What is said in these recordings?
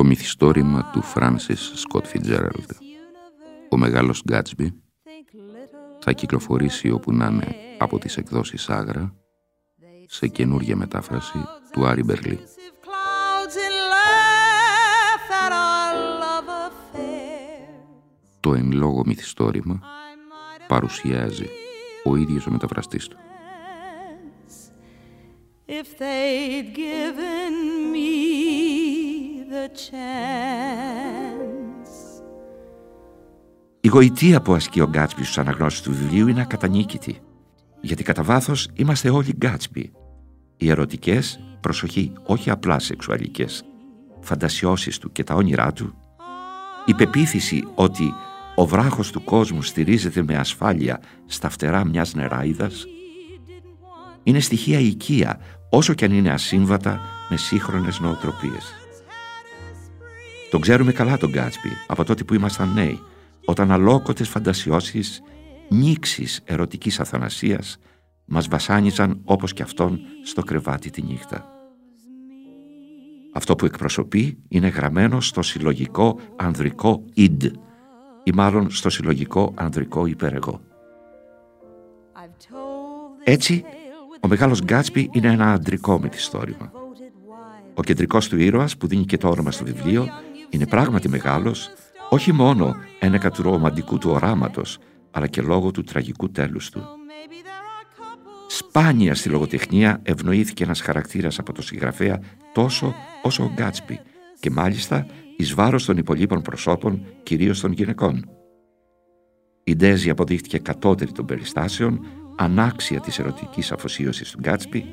Το μυθιστόρημα του Φράνσις Σκοτ Φιτζέραλντ. Ο μεγάλος Γκάτσμπι θα κυκλοφορήσει όπου να είναι από τις εκδόσεις Άγρα σε καινούργια μετάφραση του Άρη Μπερλί. Το εν λόγω μυθιστόρημα παρουσιάζει ο ίδιος ο μεταφραστής του. If they'd given η γοητεία που ασκεί ο Γκάτσμπι στους αναγνώσεις του βιβλίου είναι ακατανίκητη. Γιατί κατά βάθος είμαστε όλοι Γκάτσμπι. Οι ερωτικές, προσοχή, όχι απλά σεξουαλικές, φαντασιώσεις του και τα όνειρά του, η πεποίθηση ότι ο βράχος του κόσμου στηρίζεται με ασφάλεια στα φτερά μιας νεράιδας, είναι στοιχεία οικία όσο κι αν είναι ασύμβατα με σύγχρονες νοοτροπίες. Τον ξέρουμε καλά τον Γκάτσπι από τότε που ήμασταν νέοι, όταν αλόκοτες φαντασιώσεις, νήξεις ερωτικής αθανασίας μας βασάνιζαν όπως και αυτόν στο κρεβάτι τη νύχτα. Αυτό που εκπροσωπεί είναι γραμμένο στο συλλογικό ανδρικό id ή μάλλον στο συλλογικό ανδρικό υπερεγώ. Έτσι, ο μεγάλος Γκάτσπι είναι ένα ανδρικό μυθιστόρημα. Ο κεντρικός του ήρωας που δίνει και το όνομα στο βιβλίο είναι πράγματι μεγάλος, όχι μόνο ένεκα του ρομαντικού του οράματος, αλλά και λόγω του τραγικού τέλους του. Σπάνια στη λογοτεχνία ευνοήθηκε ένας χαρακτήρας από το συγγραφέα τόσο όσο ο Γκάτσπι και μάλιστα εις βάρος των υπολείπων προσώπων, κυρίως των γυναικών. Η Ντέζη αποδείχτηκε κατώτερη των περιστάσεων, ανάξια της ερωτικής αφοσίωσης του Γκάτσπι,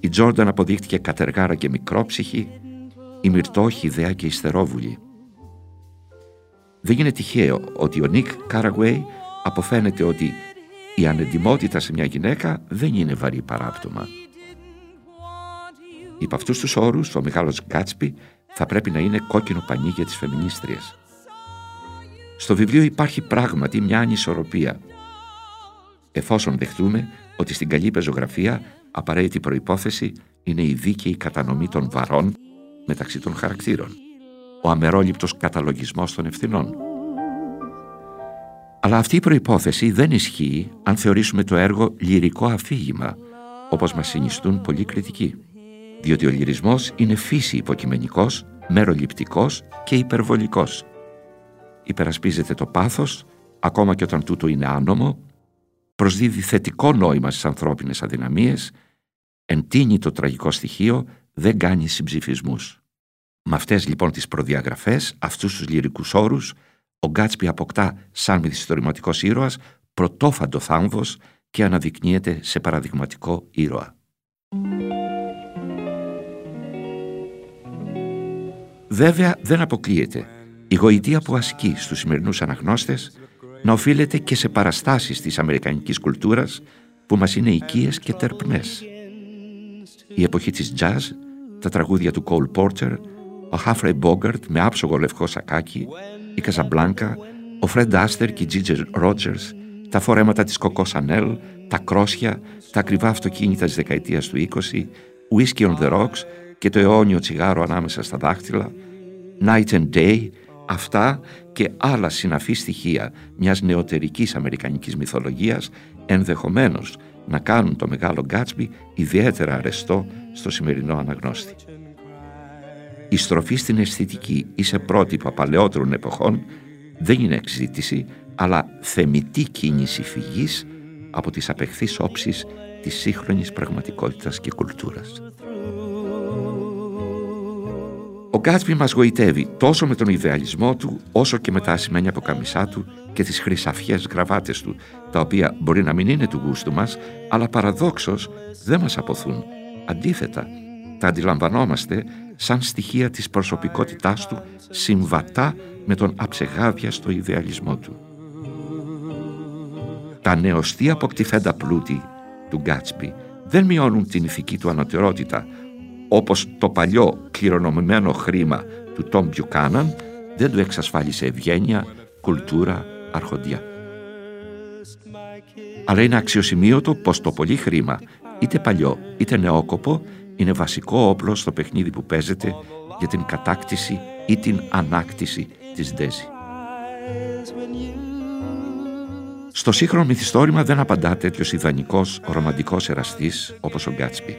η Τζόρνταν αποδείχτηκε κατεργάρα και μικρόψυχη, η Μυρτόχη, ιδέα και Ιστερόβουλη. Δεν είναι τυχαίο ότι ο Νίκ Καραγουέι αποφαίνεται ότι η ανεντιμότητα σε μια γυναίκα δεν είναι βαρύ παράπτωμα. Υπ' αυτούς τους όρους, ο μεγάλος Γκάτσπι θα πρέπει να είναι κόκκινο πανί για τις φεμινίστριες. Στο βιβλίο υπάρχει πράγματι μια ανισορροπία. Εφόσον δεχτούμε ότι στην καλή πεζογραφία απαραίτητη προϋπόθεση είναι η δίκαιη κατανομή των βαρών μεταξύ των χαρακτήρων, ο αμερόληπτος καταλογισμός των ευθυνών. Αλλά αυτή η προϋπόθεση δεν ισχύει αν θεωρήσουμε το έργο λυρικό αφήγημα, όπως μας συνιστούν πολλοί κριτικοί. Διότι ο λυρισμός είναι φύση υποκειμενικός, μεροληπτικός και υπερβολικός. Υπερασπίζεται το πάθος, ακόμα και όταν τούτο είναι άνομο, προσδίδει θετικό νόημα στις ανθρώπινες αδυναμίες, εντείνει το τραγικό στοιχείο δεν κάνει συμψηφισμούς. Με αυτές λοιπόν τις προδιαγραφές, αυτούς τους λυρικούς όρους, ο Γκάτσπι αποκτά σαν μυθιστορηματικός ήρωας πρωτόφαντο θάμβος και αναδεικνύεται σε παραδειγματικό ήρωα. Βέβαια δεν αποκλείεται η γοητεία που ασκεί στους σημερινούς αναγνώστες να οφείλεται και σε παραστάσεις της αμερικανικής κουλτούρας που μας είναι οικίες και τερπνές. Η εποχή της jazz τα τραγούδια του Cole Porter, ο Humphrey Bogart με άψογο λευκό σακάκι, η Καζαμπλάνκα, ο Φρεντ Άστερ και η Τζίτζερ Ρότζερς, τα φορέματα της Κοκό Σανέλ, τα κρόσια, τα ακριβά αυτοκίνητα της δεκαετίας του 20, Whiskey on the Rocks και το αιώνιο τσιγάρο ανάμεσα στα δάχτυλα, Night and Day, Αυτά και άλλα συναφή στοιχεία μιας νεωτερικής αμερικανικής μυθολογίας ενδεχομένως να κάνουν το μεγάλο Γκάτσμπι ιδιαίτερα αρεστό στο σημερινό αναγνώστη. Η στροφή στην αισθητική ή σε πρότυπα παλαιότερων εποχών δεν είναι εξήτηση, αλλά θεμητή κίνηση φυγής από τις απεχθείς όψεις της σύγχρονης πραγματικότητας και κουλτούρας. Ο Γκάτσμπι μας γοητεύει τόσο με τον ιδεαλισμό του, όσο και με τα ασημένια αποκαμισά του και τις χρυσαφιές γραβάτες του, τα οποία μπορεί να μην είναι του γούστου μας, αλλά παραδόξως δεν μας αποθούν. Αντίθετα, τα αντιλαμβανόμαστε σαν στοιχεία της προσωπικότητάς του συμβατά με τον αψεγάβιαστο ιδεαλισμό του. Τα νεωστή αποκτηθέντα πλούτη του Γκάτσμπι δεν μειώνουν την ηθική του ανωτερότητα, όπως το παλιό κληρονομημένο χρήμα του Τόμ Μπιουκάναν δεν του εξασφάλισε ευγένεια, κουλτούρα, αρχοντιά. Αλλά είναι αξιοσημείωτο πως το πολύ χρήμα, είτε παλιό είτε νεόκοπο, είναι βασικό όπλο στο παιχνίδι που παίζεται για την κατάκτηση ή την ανάκτηση της Νταίζη. Στο σύγχρονο μυθιστόρημα δεν απαντά τέτοιος ιδανικός ρομαντικός εραστής όπως ο Γκάτσπι.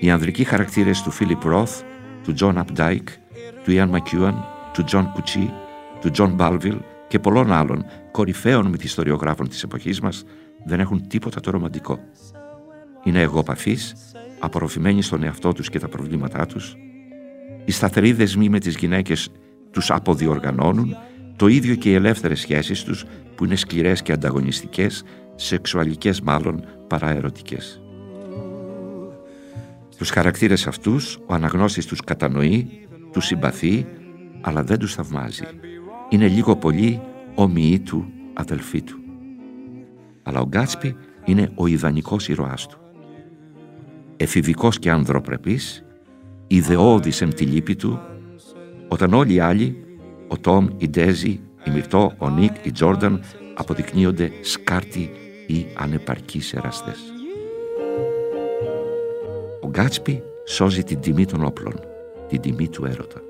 Οι ανδρικοί χαρακτήρες του Φίλιπ Ρόθ, του Τζον Απντάικ, του Ιαν Μακιούαν, του Τζον Κουτσί, του Τζον Μπάνβιλ και πολλών άλλων κορυφαίων μυθιστοριογράφων της εποχής μας δεν έχουν τίποτα το ρομαντικό. Είναι εγωπαθείς, απορροφημένοι στον εαυτό τους και τα προβλήματά τους. Οι σταθεροί δεσμοί με τις γυναίκες τους αποδιοργανώνουν, το ίδιο και οι ελεύθερες σχέσεις τους που είναι σκληρές και ανταγωνιστικές, σεξουαλικές μάλλον παρά ερωτικές. Τους χαρακτήρες αυτούς ο αναγνώστης τους κατανοεί, τους συμπαθεί, αλλά δεν τους θαυμάζει. Είναι λίγο πολύ ομοιή του, αδελφή του. Αλλά ο Γκάτσπι είναι ο ιδανικός ηρωάς του. Εφηβικός και ανδροπρεπής, ιδεώδης εν τη λύπη του, όταν όλοι οι άλλοι, ο Τόμ, η Ντέζη, η Μυρτό, ο Νίκ, η Τζόρνταν, αποδεικνύονται σκάρτη ή ανεπαρκείς εραστές. Ο Γκάτσπι σώζει την τιμή των όπλων, την τιμή του έρωτα.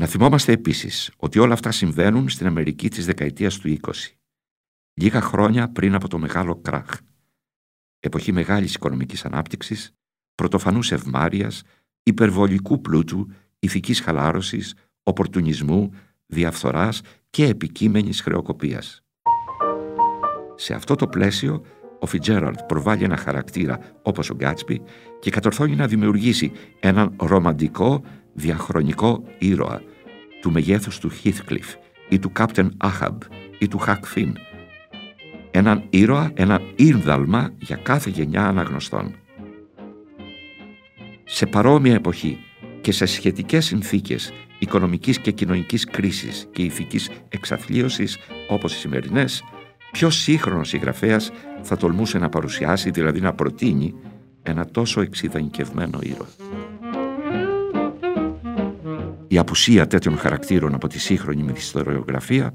Να θυμόμαστε επίσης ότι όλα αυτά συμβαίνουν στην Αμερική της δεκαετίας του 20, λίγα χρόνια πριν από το μεγάλο κράχ, εποχή μεγάλης οικονομικής ανάπτυξης, πρωτοφανούς ευμάρειας, υπερβολικού πλούτου, ηθικής χαλάρωσης, οπορτουνισμού, διαφθοράς και επικείμενης χρεοκοπίας. Σε αυτό το πλαίσιο, ο Φιτζέραλτ προβάλλει ένα χαρακτήρα όπως ο Γκάτσπι και κατορθώνει να δημιουργήσει έναν ρομαντικό, διαχρονικό ήρωα του μεγέθους του Heathcliff ή του Κάπτεν Άχαμπ ή του Χακ Φιν. Έναν ήρωα, ένα ήρδαλμα για κάθε γενιά αναγνωστών. Σε παρόμοια εποχή και σε σχετικές συνθήκες οικονομικής και κοινωνικής κρίσης και ηθικής εξαθλίωσης όπως οι σημερινές, ποιο σύγχρονος συγγραφέας θα τολμούσε να παρουσιάσει, δηλαδή να προτείνει, ένα τόσο εξειδανικευμένο ήρωα. Η απουσία τέτοιων χαρακτήρων από τη σύγχρονη μυθιστοριογραφία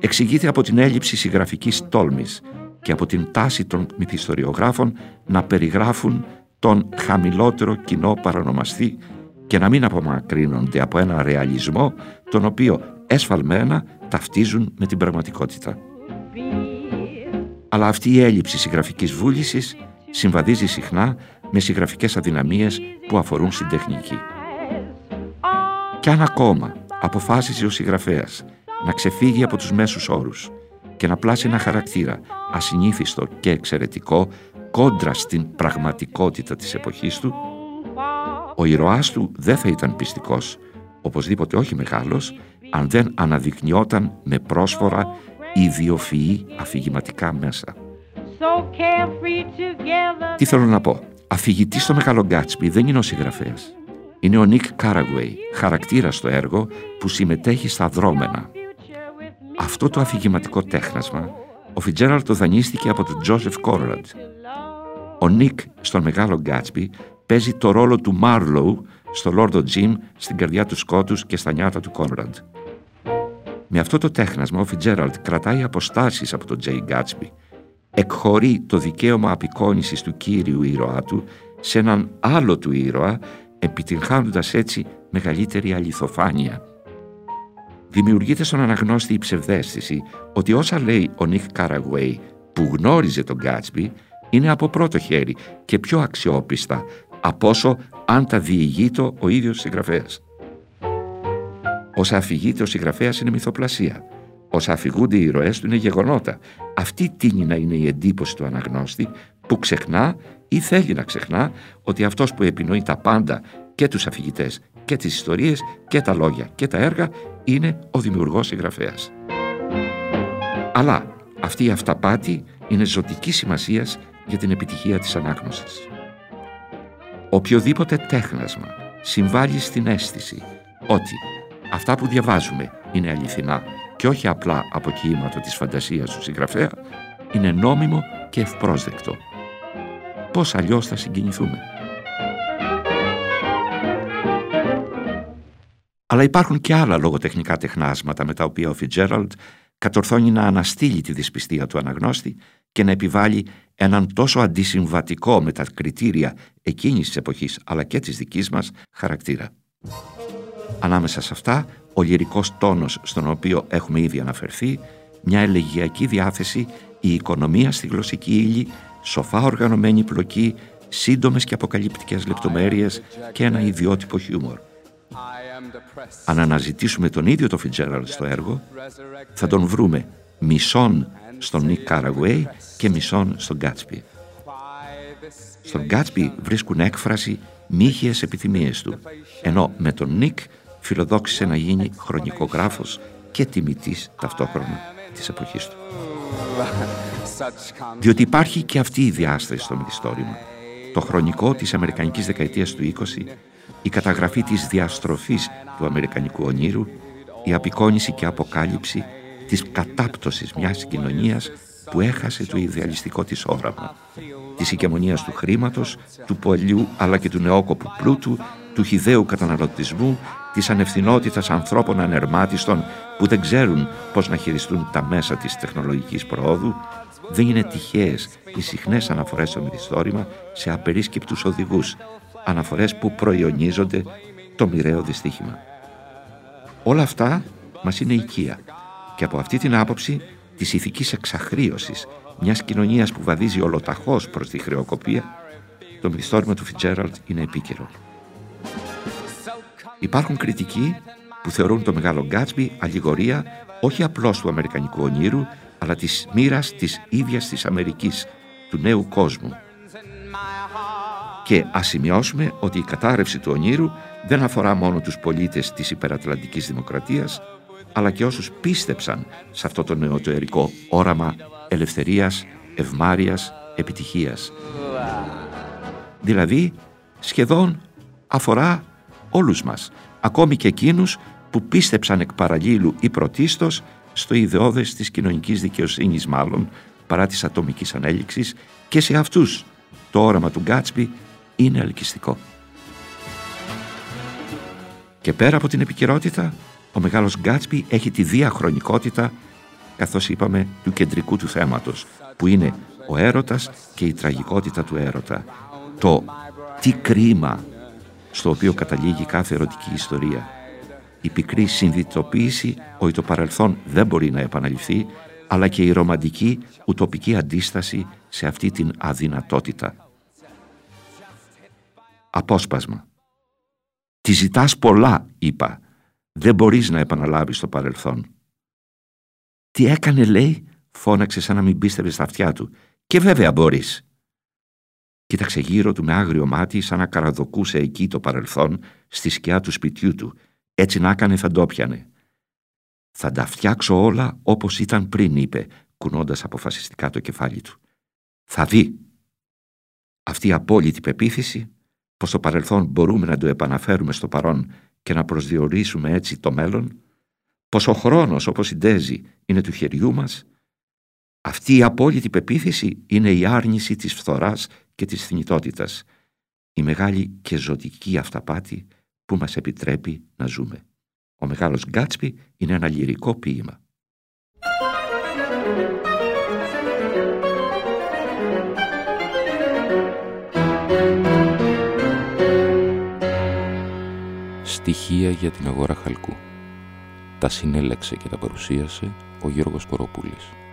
εξηγείται από την έλλειψη συγγραφικής τόλμης και από την τάση των μυθιστοριογράφων να περιγράφουν τον χαμηλότερο κοινό παρανομαστή και να μην απομακρύνονται από ένα ρεαλισμό τον οποίο εσφαλμένα ταυτίζουν με την πραγματικότητα. Αλλά αυτή η έλλειψη συγγραφικής βούλησης συμβαδίζει συχνά με συγγραφικές αδυναμίες που αφορούν στην τεχνική. Κι αν ακόμα αποφάσισε ο συγγραφέας να ξεφύγει από τους μέσους όρους και να πλάσει ένα χαρακτήρα ασυνήθιστο και εξαιρετικό κόντρα στην πραγματικότητα της εποχής του, ο ηρωάς του δεν θα ήταν πιστικός, οπωσδήποτε όχι μεγάλος, αν δεν αναδεικνυόταν με πρόσφορα ιδιοφυή αφηγηματικά μέσα. Τι θέλω να πω. Αφηγητής στο Μεγάλο Γκάτσπι δεν είναι ο συγγραφέας. Είναι ο Νίκ Κάραγουεϊ, χαρακτήρας στο έργο που συμμετέχει στα δρώμενα. Αυτό το αφηγηματικό τέχνασμα ο Φιτζέραλντ το δανείστηκε από τον Τζόσεφ Κόνραντ. Ο Νικ στον Μεγάλο Γκάτσμπι παίζει το ρόλο του Μάρλοου στο Λόρδο Τζιμ στην καρδιά του σκότους και στα νιάτα του Κόνραντ. Με αυτό το τέχνασμα ο Φιτζέραλντ κρατάει αποστάσεις από τον Τζέι Γκάτσμπι εκχωρεί το δικαίωμα απεικόνησης του κύριου ήρωά του σε έναν άλλο του ήρωα, επιτυγχάνοντας έτσι μεγαλύτερη αληθοφάνεια. Δημιουργείται στον αναγνώστη η ψευδέστηση ότι όσα λέει ο Νίκ Καραγουέι που γνώριζε τον Γκάτσμπι είναι από πρώτο χέρι και πιο αξιόπιστα από όσο αν τα διηγείτο ο ίδιος συγγραφέας. Όσα αφηγείται ο συγγραφέας είναι μυθοπλασία. Όσα αφηγούνται οι ηρωές του είναι γεγονότα. Αυτή τίνει να είναι η εντύπωση του αναγνώστη που ξεχνά ή θέλει να ξεχνά ότι αυτός που επινοεί τα πάντα και τους αφηγητές και τις ιστορίες και τα λόγια και τα έργα είναι ο δημιουργός συγγραφέας. Αλλά αυτή η αυταπάτη είναι ζωτική σημασίας για την επιτυχία της ανάγνωσης. Οποιοδήποτε τέχνασμα συμβάλλει στην αίσθηση ότι αυτά που διαβάζουμε είναι αληθινά και όχι απλά από κύματα της φαντασίας του συγγραφέα, είναι νόμιμο και ευπρόσδεκτο. Πώς αλλιώς θα συγκινηθούμε; Αλλά υπάρχουν και άλλα λογοτεχνικά τεχνάσματα με τα οποία ο Φιτζέραλντ κατορθώνει να αναστείλει τη δυσπιστία του αναγνώστη και να επιβάλλει έναν τόσο αντισυμβατικό με τα κριτήρια εκείνης της εποχής αλλά και της δικής μας χαρακτήρα. Ανάμεσα σε αυτά, ο λυρικός τόνος στον οποίο έχουμε ήδη αναφερθεί, μια ελεγιακή διάθεση, η οικονομία στη γλωσσική ύλη, σοφά οργανωμένη πλοκή, σύντομες και αποκαλυπτικές λεπτομέρειες και ένα ιδιότυπο χιούμορ. Αν αναζητήσουμε τον ίδιο το Φιτζέραλντ στο έργο, θα τον βρούμε μισόν στον Νικ Κάραγουεϊ και μισόν στον Γκάτσμπι. Στον Γκάτσμπι βρίσκουν έκφραση μύχιες επιθυμίες του, ενώ με τον Νικ φιλοδόξησε να γίνει χρονικογράφος και τιμητής ταυτόχρονα της εποχής του. Διότι υπάρχει και αυτή η διάσταση στο μυθιστόρημα. Το χρονικό της Αμερικανικής δεκαετίας του 20, η καταγραφή της διαστροφής του Αμερικανικού ονείρου, η απεικόνηση και αποκάλυψη της κατάπτωσης μιας κοινωνίας που έχασε το ιδεαλιστικό της όραμα, της ηγεμονίας του χρήματος, του πολιού αλλά και του νεόκοπου πλούτου, του χιδαίου καταναλωτισμού, της ανευθυνότητας ανθρώπων ανερμάτιστων που δεν ξέρουν πώς να χειριστούν τα μέσα της τεχνολογικής προόδου, δεν είναι τυχαίες οι συχνές αναφορές στο μυθιστόρημα σε απερίσκεπτους οδηγούς, αναφορές που προϊονίζονται το μοιραίο δυστύχημα. Όλα αυτά μας είναι οικία και από αυτή την άποψη της ηθικής εξαχρίωσης μιας κοινωνίας που βαδίζει ολοταχώς προς τη χρεοκοπία, το μυθιστόρημα του Φιτζέραλτ είναι επίκαιρο. Υπάρχουν κριτικοί που θεωρούν το μεγάλο Γκάτσμπι αλληγορία όχι απλώς του Αμερικανικού ονείρου, αλλά της μοίρας της ίδιας της Αμερικής, του νέου κόσμου. Και ας σημειώσουμε ότι η κατάρρευση του ονείρου δεν αφορά μόνο τους πολίτες της υπερατλαντικής δημοκρατίας, αλλά και όσους πίστεψαν σε αυτό το νεοτοερικό όραμα ελευθερίας, ευμάριας, επιτυχίας. Δηλαδή, σχεδόν αφορά όλους μας, ακόμη και εκείνους που πίστεψαν εκ παραλίλου ή πρωτίστως στο ιδεώδες της κοινωνικής δικαιοσύνης μάλλον, παρά της ατομικής ανέλυξης και σε αυτούς το όραμα του Γκάτσμπι είναι ελκυστικό. Και πέρα από την επικαιρότητα, ο μεγάλος Γκάτσμπι έχει τη διαχρονικότητα, καθώς είπαμε, του κεντρικού του θέματος, που είναι ο έρωτας και η τραγικότητα του έρωτα. Το τι κρίμα στο οποίο καταλήγει κάθε ερωτική ιστορία. Η πικρή συνδυτοποίηση ότι το παρελθόν δεν μπορεί να επαναληφθεί, αλλά και η ρομαντική ουτοπική αντίσταση σε αυτή την αδυνατότητα. Απόσπασμα. «Τη ζητάς πολλά», είπα. «Δεν μπορείς να επαναλάβεις το παρελθόν». «Τι έκανε», λέει, φώναξε σαν να μην πίστευες στα αυτιά του. «Και βέβαια μπορείς». Κοίταξε γύρω του με άγριο μάτι σαν να καραδοκούσε εκεί το παρελθόν στη σκιά του σπιτιού του. Έτσι να έκανε θα ντόπιανε. «Θα τα φτιάξω όλα όπως ήταν πριν», είπε, κουνώντας αποφασιστικά το κεφάλι του. «Θα δει». Αυτή η απόλυτη πεποίθηση πως το παρελθόν μπορούμε να το επαναφέρουμε στο παρόν και να προσδιορίσουμε έτσι το μέλλον, πως ο χρόνος όπως συντέζει είναι του χεριού μας, αυτή η απόλυτη πεποίθηση είναι η άρνηση της φθοράς και της θνητότητας, η μεγάλη και ζωτική αυταπάτη που μας επιτρέπει να ζούμε. Ο Μεγάλος Γκάτσπι είναι ένα λυρικό ποίημα. Στοιχεία για την αγορά χαλκού. Τα συνέλεξε και τα παρουσίασε ο Γιώργος Κορόπουλης.